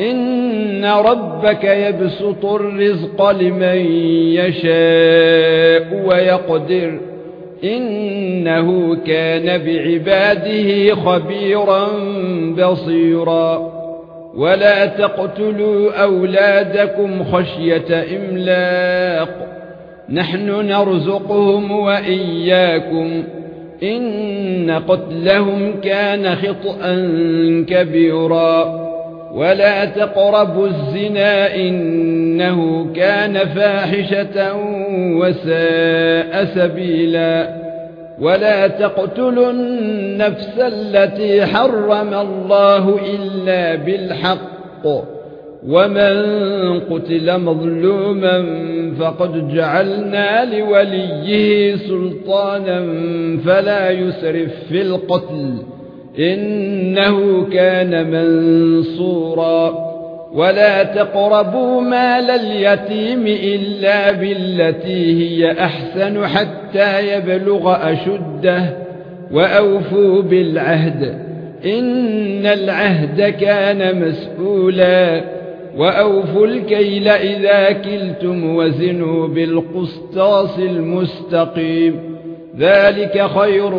إن ربك يبسط الرزق لمن يشاء ويقدر إنه كان بعباده خبيرا بصيرا. ولا تقتلوا أولادكم خشية إملاق. نحن نرزقهم وإياكم. إن قتلهم كان خطئا كبيرا. ولا تقربوا الزنا انه كان فاحشه وساء سبيلا ولا تقتلوا النفس التي حرم الله الا بالحق ومن قتل مظلوما فقد جعلنا لوليه سلطانا فلا يسرف في القتل إنه كان منصورا. ولا تقربوا مال اليتيم إلا بالتي هي أحسن حتى يبلغ أشده وأوفوا بالعهد. إن العهد كان مسؤولا. وأوفوا الكيل إذا كلتم وزنوا بالقسطاس المستقيم. ذلك خير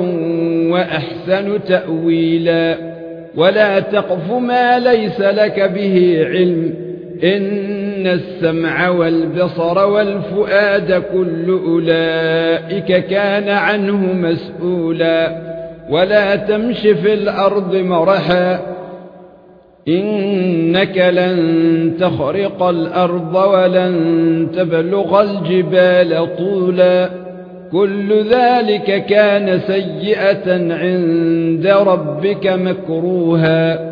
وأحسن تأويلا. ولا تقف ما ليس لك به علم. إن السمع والبصر والفؤاد كل أولئك كان عنه مسؤولا. ولا تمش في الأرض مرحا. إنك لن تخرق الأرض ولن تبلغ الجبال طولا. كل ذلك كان سيئة عند ربك مكروها.